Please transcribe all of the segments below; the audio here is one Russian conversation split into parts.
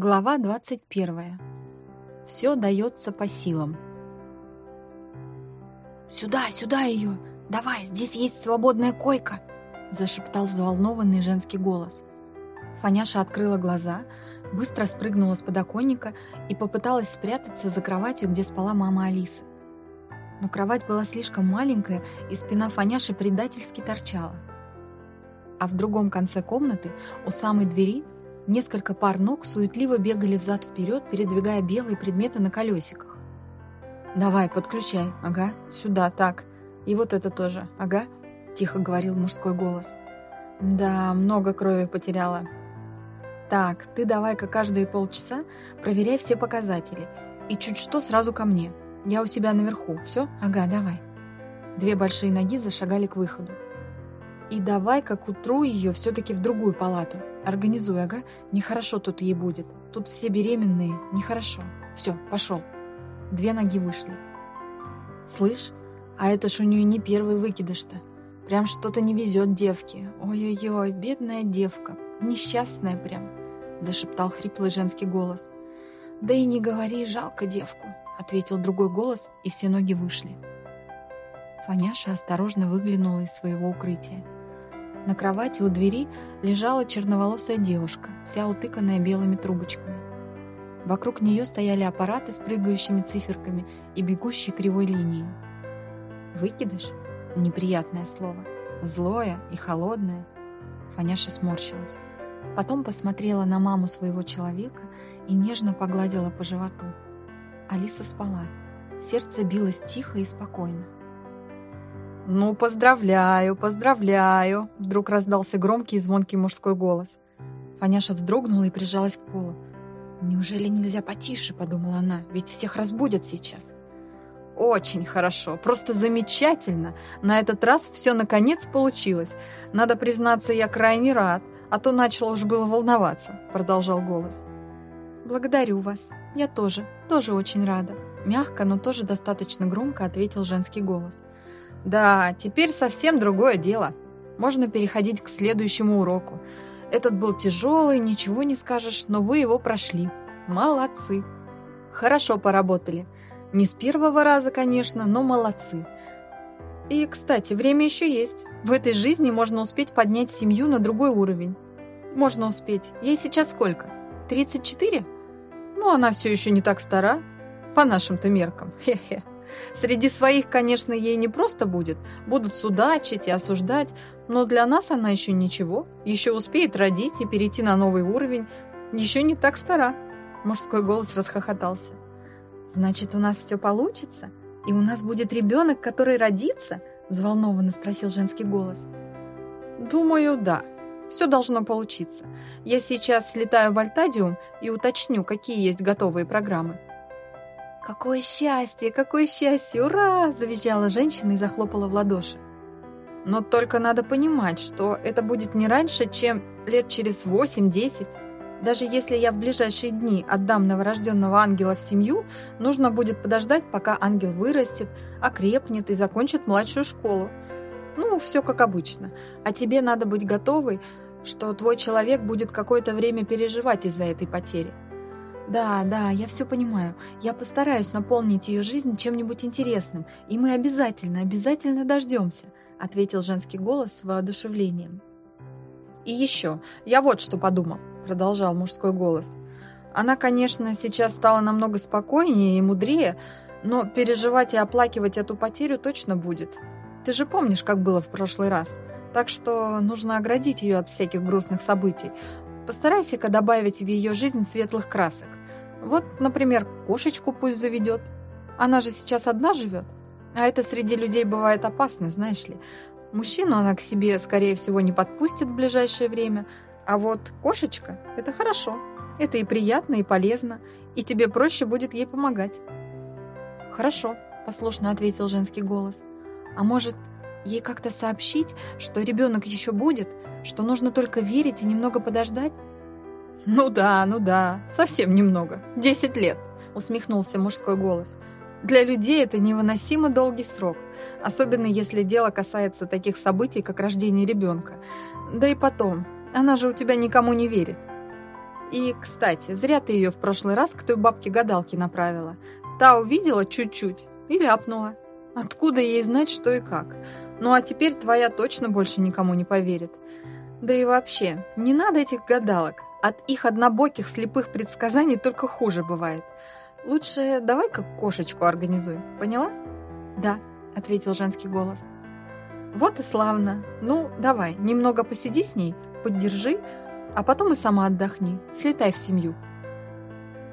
Глава 21. Все дается по силам. «Сюда, сюда ее! Давай, здесь есть свободная койка!» зашептал взволнованный женский голос. Фаняша открыла глаза, быстро спрыгнула с подоконника и попыталась спрятаться за кроватью, где спала мама Алисы. Но кровать была слишком маленькая, и спина Фаняши предательски торчала. А в другом конце комнаты, у самой двери, Несколько пар ног суетливо бегали взад-вперед, передвигая белые предметы на колесиках. «Давай, подключай. Ага, сюда, так. И вот это тоже. Ага», — тихо говорил мужской голос. «Да, много крови потеряла. Так, ты давай-ка каждые полчаса проверяй все показатели. И чуть что сразу ко мне. Я у себя наверху. Все? Ага, давай». Две большие ноги зашагали к выходу. «И давай-ка к утру ее все-таки в другую палату. Организуй, ага. Нехорошо тут ей будет. Тут все беременные. Нехорошо. Все, пошел. Две ноги вышли. Слышь, а это ж у нее не первый выкидыш-то. Прям что-то не везет девке. Ой-ой-ой, бедная девка. Несчастная прям. Зашептал хриплый женский голос. Да и не говори, жалко девку. Ответил другой голос, и все ноги вышли. Фаняша осторожно выглянула из своего укрытия. На кровати у двери лежала черноволосая девушка, вся утыканная белыми трубочками. Вокруг нее стояли аппараты с прыгающими циферками и бегущей кривой линией. Выкидыш — неприятное слово. Злое и холодное. Фаняша сморщилась. Потом посмотрела на маму своего человека и нежно погладила по животу. Алиса спала. Сердце билось тихо и спокойно. «Ну, поздравляю, поздравляю!» Вдруг раздался громкий и звонкий мужской голос. Фаняша вздрогнула и прижалась к полу. «Неужели нельзя потише?» — подумала она. «Ведь всех разбудят сейчас». «Очень хорошо, просто замечательно! На этот раз все наконец получилось. Надо признаться, я крайне рад, а то начал уж было волноваться», — продолжал голос. «Благодарю вас. Я тоже, тоже очень рада». Мягко, но тоже достаточно громко ответил женский голос. Да, теперь совсем другое дело. Можно переходить к следующему уроку. Этот был тяжелый, ничего не скажешь, но вы его прошли. Молодцы. Хорошо поработали. Не с первого раза, конечно, но молодцы. И, кстати, время еще есть. В этой жизни можно успеть поднять семью на другой уровень. Можно успеть. Ей сейчас сколько? 34? Ну, она все еще не так стара. По нашим-то меркам. Хе-хе. Среди своих, конечно, ей не просто будет, будут судачить и осуждать, но для нас она еще ничего, еще успеет родить и перейти на новый уровень, еще не так стара. Мужской голос расхохотался. «Значит, у нас все получится? И у нас будет ребенок, который родится?» взволнованно спросил женский голос. «Думаю, да. Все должно получиться. Я сейчас слетаю в Альтадиум и уточню, какие есть готовые программы. «Какое счастье! Какое счастье! Ура!» – завизжала женщина и захлопала в ладоши. «Но только надо понимать, что это будет не раньше, чем лет через восемь-десять. Даже если я в ближайшие дни отдам новорожденного ангела в семью, нужно будет подождать, пока ангел вырастет, окрепнет и закончит младшую школу. Ну, все как обычно. А тебе надо быть готовой, что твой человек будет какое-то время переживать из-за этой потери. «Да, да, я все понимаю. Я постараюсь наполнить ее жизнь чем-нибудь интересным, и мы обязательно, обязательно дождемся», ответил женский голос с воодушевлением. «И еще, я вот что подумал», продолжал мужской голос. «Она, конечно, сейчас стала намного спокойнее и мудрее, но переживать и оплакивать эту потерю точно будет. Ты же помнишь, как было в прошлый раз. Так что нужно оградить ее от всяких грустных событий. Постарайся-ка добавить в ее жизнь светлых красок. Вот, например, кошечку пусть заведет. Она же сейчас одна живет. А это среди людей бывает опасно, знаешь ли. Мужчину она к себе, скорее всего, не подпустит в ближайшее время. А вот кошечка – это хорошо. Это и приятно, и полезно. И тебе проще будет ей помогать. «Хорошо», – послушно ответил женский голос. «А может, ей как-то сообщить, что ребенок еще будет, что нужно только верить и немного подождать?» «Ну да, ну да, совсем немного. Десять лет», — усмехнулся мужской голос. «Для людей это невыносимо долгий срок, особенно если дело касается таких событий, как рождение ребенка. Да и потом, она же у тебя никому не верит». И, кстати, зря ты ее в прошлый раз к той бабке-гадалке направила. Та увидела чуть-чуть и ляпнула. Откуда ей знать, что и как? Ну а теперь твоя точно больше никому не поверит. Да и вообще, не надо этих гадалок. От их однобоких слепых предсказаний только хуже бывает. Лучше давай-ка кошечку организуй, поняла? Да, ответил женский голос. Вот и славно. Ну, давай, немного посиди с ней, поддержи, а потом и сама отдохни, слетай в семью.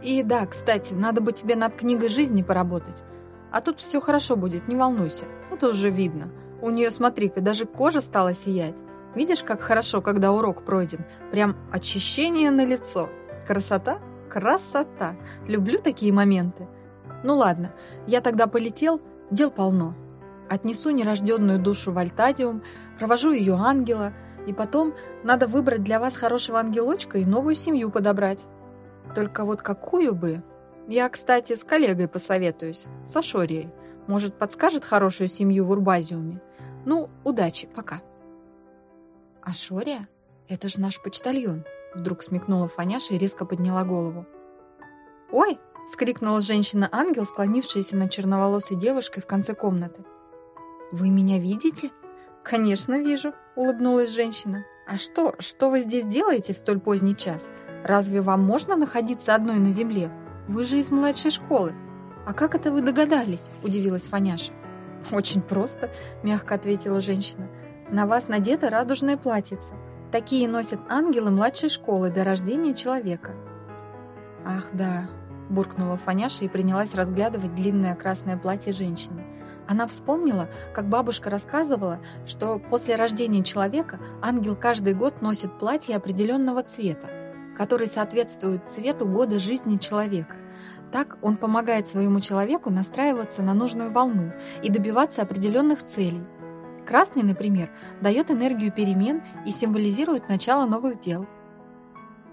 И да, кстати, надо бы тебе над книгой жизни поработать. А тут все хорошо будет, не волнуйся. Это уже видно. У нее, смотри-ка, даже кожа стала сиять. Видишь, как хорошо, когда урок пройден? Прям очищение на лицо. Красота? Красота! Люблю такие моменты. Ну ладно, я тогда полетел, дел полно. Отнесу нерожденную душу в Альтадиум, провожу ее ангела, и потом надо выбрать для вас хорошего ангелочка и новую семью подобрать. Только вот какую бы? Я, кстати, с коллегой посоветуюсь, с Ашорией. Может, подскажет хорошую семью в Урбазиуме? Ну, удачи, пока. Ашория? Это же наш почтальон. Вдруг смекнула Фаняша и резко подняла голову. «Ой!» — вскрикнула женщина-ангел, склонившаяся над черноволосой девушкой в конце комнаты. «Вы меня видите?» «Конечно вижу», — улыбнулась женщина. «А что, что вы здесь делаете в столь поздний час? Разве вам можно находиться одной на земле? Вы же из младшей школы». «А как это вы догадались?» — удивилась Фаняша. «Очень просто», — мягко ответила женщина. «На вас надето радужное платьице. Такие носят ангелы младшей школы до рождения человека». «Ах, да», — буркнула Фаняша и принялась разглядывать длинное красное платье женщины. Она вспомнила, как бабушка рассказывала, что после рождения человека ангел каждый год носит платье определенного цвета, который соответствует цвету года жизни человека. Так он помогает своему человеку настраиваться на нужную волну и добиваться определенных целей. Красный, например, дает энергию перемен и символизирует начало новых дел.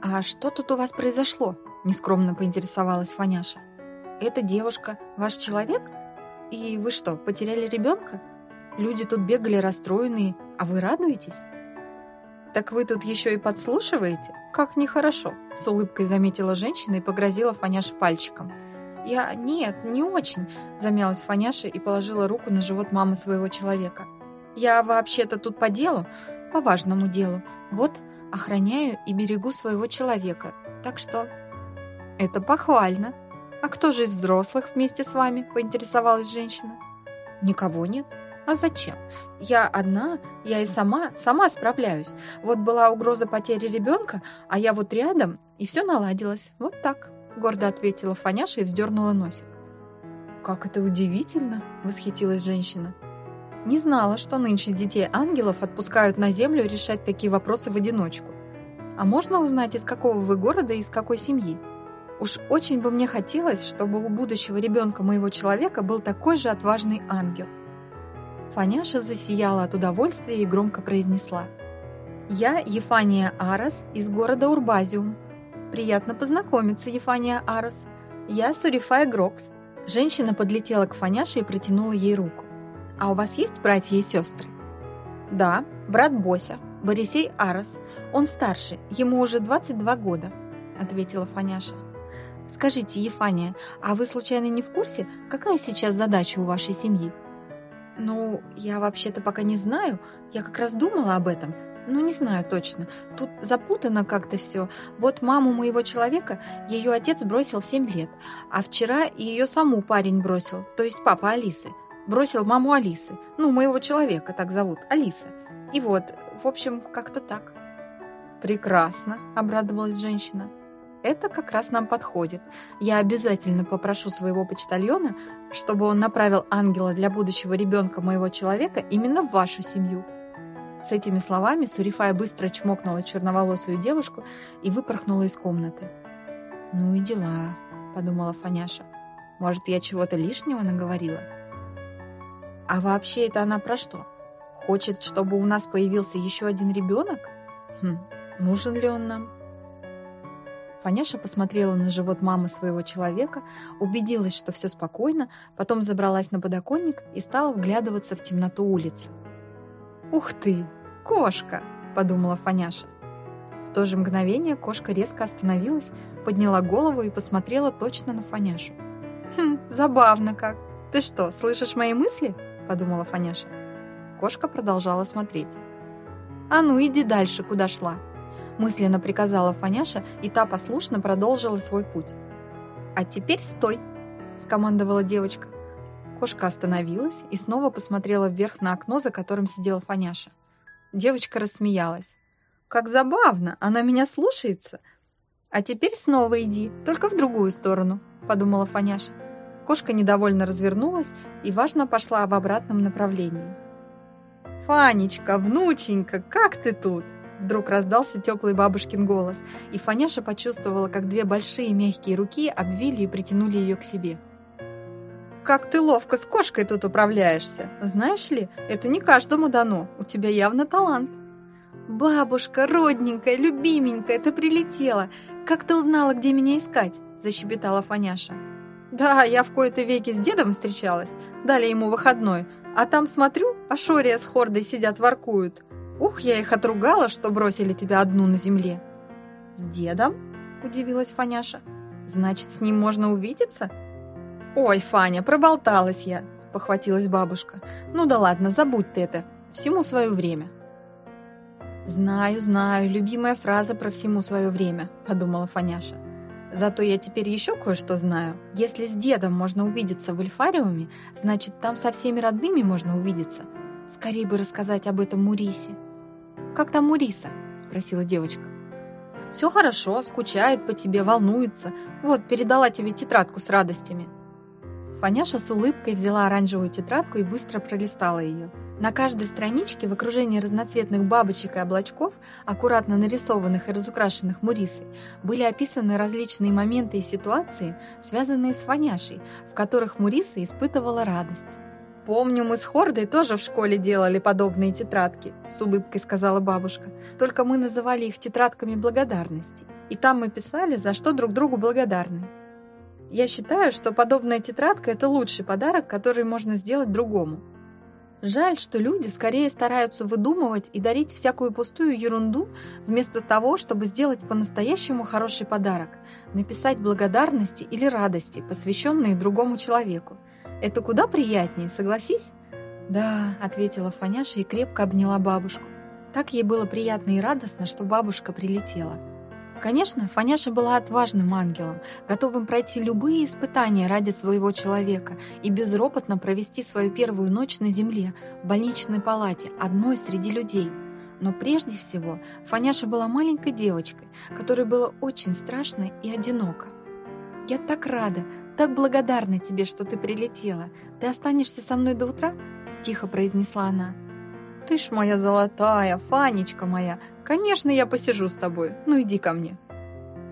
«А что тут у вас произошло?» – нескромно поинтересовалась Фаняша. «Эта девушка ваш человек?» «И вы что, потеряли ребенка? Люди тут бегали расстроенные, а вы радуетесь?» «Так вы тут еще и подслушиваете? Как нехорошо!» — с улыбкой заметила женщина и погрозила Фаняше пальчиком. «Я... нет, не очень», — замялась Фаняша и положила руку на живот мамы своего человека. «Я вообще-то тут по делу, по важному делу. Вот, охраняю и берегу своего человека. Так что...» «Это похвально», «А кто же из взрослых вместе с вами?» – поинтересовалась женщина. «Никого нет. А зачем? Я одна, я и сама, сама справляюсь. Вот была угроза потери ребенка, а я вот рядом, и все наладилось. Вот так», – гордо ответила Фаняша и вздернула носик. «Как это удивительно!» – восхитилась женщина. «Не знала, что нынче детей ангелов отпускают на землю решать такие вопросы в одиночку. А можно узнать, из какого вы города и из какой семьи?» Уж очень бы мне хотелось, чтобы у будущего ребенка моего человека был такой же отважный ангел. Фаняша засияла от удовольствия и громко произнесла. «Я Ефания Арас из города Урбазиум. Приятно познакомиться, Ефания Арас. Я Сурифай Грокс». Женщина подлетела к Фаняше и протянула ей руку. «А у вас есть братья и сестры?» «Да, брат Бося, Борисей Арас. Он старше, ему уже 22 года», — ответила Фаняша. Скажите, Ефания, а вы случайно не в курсе, какая сейчас задача у вашей семьи? Ну, я вообще-то пока не знаю. Я как раз думала об этом. Ну, не знаю точно. Тут запутано как-то все. Вот маму моего человека ее отец бросил в 7 лет, а вчера ее саму парень бросил, то есть папа Алисы. Бросил маму Алисы. Ну, моего человека так зовут, Алиса. И вот, в общем, как-то так. Прекрасно, обрадовалась женщина. Это как раз нам подходит. Я обязательно попрошу своего почтальона, чтобы он направил ангела для будущего ребенка моего человека именно в вашу семью. С этими словами Сурифая быстро чмокнула черноволосую девушку и выпорхнула из комнаты. «Ну и дела», — подумала Фаняша. «Может, я чего-то лишнего наговорила?» «А вообще это она про что? Хочет, чтобы у нас появился еще один ребенок? Хм, нужен ли он нам?» Фаняша посмотрела на живот мамы своего человека, убедилась, что все спокойно, потом забралась на подоконник и стала вглядываться в темноту улицы. «Ух ты! Кошка!» – подумала Фаняша. В то же мгновение кошка резко остановилась, подняла голову и посмотрела точно на Фаняшу. «Хм, забавно как. Ты что, слышишь мои мысли?» – подумала Фаняша. Кошка продолжала смотреть. «А ну, иди дальше, куда шла!» Мысленно приказала Фаняша, и та послушно продолжила свой путь. «А теперь стой!» – скомандовала девочка. Кошка остановилась и снова посмотрела вверх на окно, за которым сидела Фаняша. Девочка рассмеялась. «Как забавно! Она меня слушается!» «А теперь снова иди, только в другую сторону», — подумала Фаняша. Кошка недовольно развернулась и, важно, пошла в обратном направлении. «Фанечка, внученька, как ты тут?» Вдруг раздался теплый бабушкин голос, и Фаняша почувствовала, как две большие мягкие руки обвили и притянули ее к себе. «Как ты ловко с кошкой тут управляешься! Знаешь ли, это не каждому дано, у тебя явно талант!» «Бабушка, родненькая, любименькая, ты прилетела! Как ты узнала, где меня искать?» – защебетала Фаняша. «Да, я в кои-то веки с дедом встречалась, дали ему выходной, а там смотрю, а Шория с Хордой сидят воркуют. Ух, я их отругала, что бросили тебя одну на земле». «С дедом?» – удивилась Фаняша. «Значит, с ним можно увидеться?» «Ой, Фаня, проболталась я», – похватилась бабушка. «Ну да ладно, забудь ты это. Всему свое время». «Знаю, знаю, любимая фраза про всему свое время», – подумала Фаняша. «Зато я теперь еще кое-что знаю. Если с дедом можно увидеться в Эльфариуме, значит, там со всеми родными можно увидеться. Скорее бы рассказать об этом Мурисе». «Как там Муриса?» – спросила девочка. «Все хорошо, скучает по тебе, волнуется. Вот, передала тебе тетрадку с радостями», Фаняша с улыбкой взяла оранжевую тетрадку и быстро пролистала ее. На каждой страничке в окружении разноцветных бабочек и облачков, аккуратно нарисованных и разукрашенных Мурисой, были описаны различные моменты и ситуации, связанные с Фаняшей, в которых Муриса испытывала радость. «Помню, мы с Хордой тоже в школе делали подобные тетрадки», — с улыбкой сказала бабушка. «Только мы называли их тетрадками благодарности. И там мы писали, за что друг другу благодарны. Я считаю, что подобная тетрадка – это лучший подарок, который можно сделать другому. Жаль, что люди скорее стараются выдумывать и дарить всякую пустую ерунду, вместо того, чтобы сделать по-настоящему хороший подарок, написать благодарности или радости, посвященные другому человеку. Это куда приятнее, согласись? «Да», — ответила Фаняша и крепко обняла бабушку. Так ей было приятно и радостно, что бабушка прилетела. Конечно, Фаняша была отважным ангелом, готовым пройти любые испытания ради своего человека и безропотно провести свою первую ночь на земле, в больничной палате, одной среди людей. Но прежде всего Фаняша была маленькой девочкой, которой было очень страшно и одиноко. «Я так рада, так благодарна тебе, что ты прилетела. Ты останешься со мной до утра?» – тихо произнесла она. «Ты ж моя золотая, Фанечка моя, «Конечно, я посижу с тобой. Ну иди ко мне».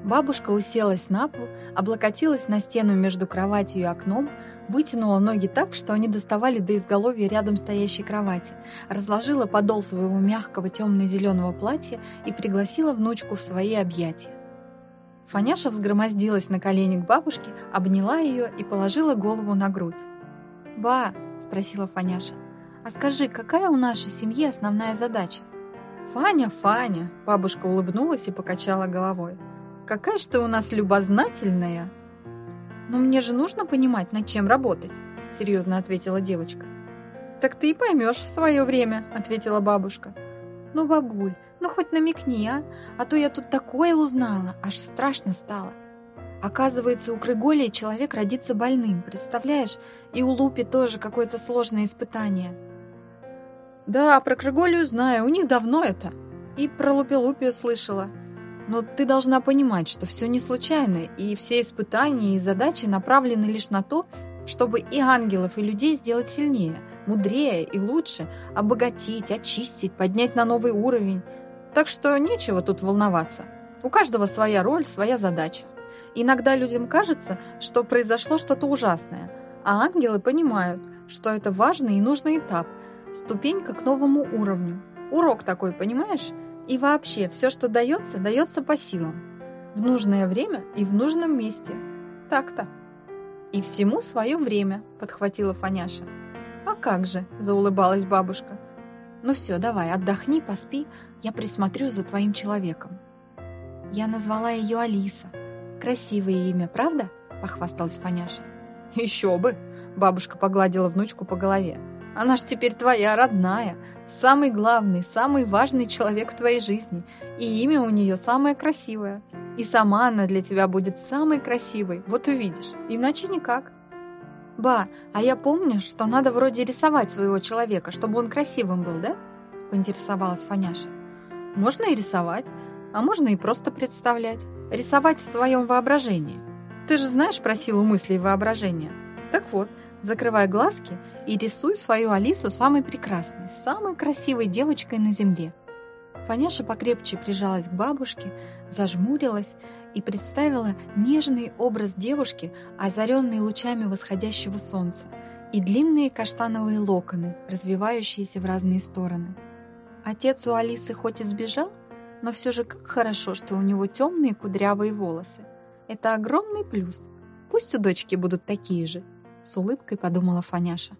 Бабушка уселась на пол, облокотилась на стену между кроватью и окном, вытянула ноги так, что они доставали до изголовья рядом стоящей кровати, разложила подол своего мягкого темно-зеленого платья и пригласила внучку в свои объятия. Фаняша взгромоздилась на колени к бабушке, обняла ее и положила голову на грудь. «Ба», — спросила Фаняша, — «а скажи, какая у нашей семьи основная задача?» «Фаня, Фаня!» – бабушка улыбнулась и покачала головой. «Какая ж ты у нас любознательная!» «Но мне же нужно понимать, над чем работать», – серьезно ответила девочка. «Так ты и поймешь в свое время», – ответила бабушка. «Ну, бабуль, ну хоть намекни, а? А то я тут такое узнала, аж страшно стало. Оказывается, у Крыголии человек родится больным, представляешь? И у Лупи тоже какое-то сложное испытание». «Да, про Крыголию знаю, у них давно это. И про Лупи-Лупию слышала. Но ты должна понимать, что все не случайно, и все испытания и задачи направлены лишь на то, чтобы и ангелов, и людей сделать сильнее, мудрее и лучше, обогатить, очистить, поднять на новый уровень. Так что нечего тут волноваться. У каждого своя роль, своя задача. Иногда людям кажется, что произошло что-то ужасное, а ангелы понимают, что это важный и нужный этап – Ступенька к новому уровню. Урок такой, понимаешь? И вообще, все, что дается, дается по силам. В нужное время и в нужном месте. Так-то. И всему свое время, подхватила Фаняша. А как же, заулыбалась бабушка. Ну все, давай, отдохни, поспи, я присмотрю за твоим человеком. Я назвала ее Алиса. Красивое имя, правда? Похвасталась Фаняша. Еще бы! Бабушка погладила внучку по голове. Она ж теперь твоя родная, самый главный, самый важный человек в твоей жизни, и имя у нее самое красивое. И сама она для тебя будет самой красивой, вот увидишь, иначе никак. Ба, а я помню, что надо вроде рисовать своего человека, чтобы он красивым был, да? Поинтересовалась Фаняша. Можно и рисовать, а можно и просто представлять. Рисовать в своем воображении. Ты же знаешь про силу мыслей и воображения. Так вот, закрывай глазки и рисуй свою Алису самой прекрасной, самой красивой девочкой на земле. Фаняша покрепче прижалась к бабушке, зажмурилась и представила нежный образ девушки, озаренный лучами восходящего солнца, и длинные каштановые локоны, развивающиеся в разные стороны. Отец у Алисы хоть и сбежал, но все же как хорошо, что у него темные кудрявые волосы. Это огромный плюс. Пусть у дочки будут такие же, с улыбкой подумала Фаняша.